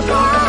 tomorrow.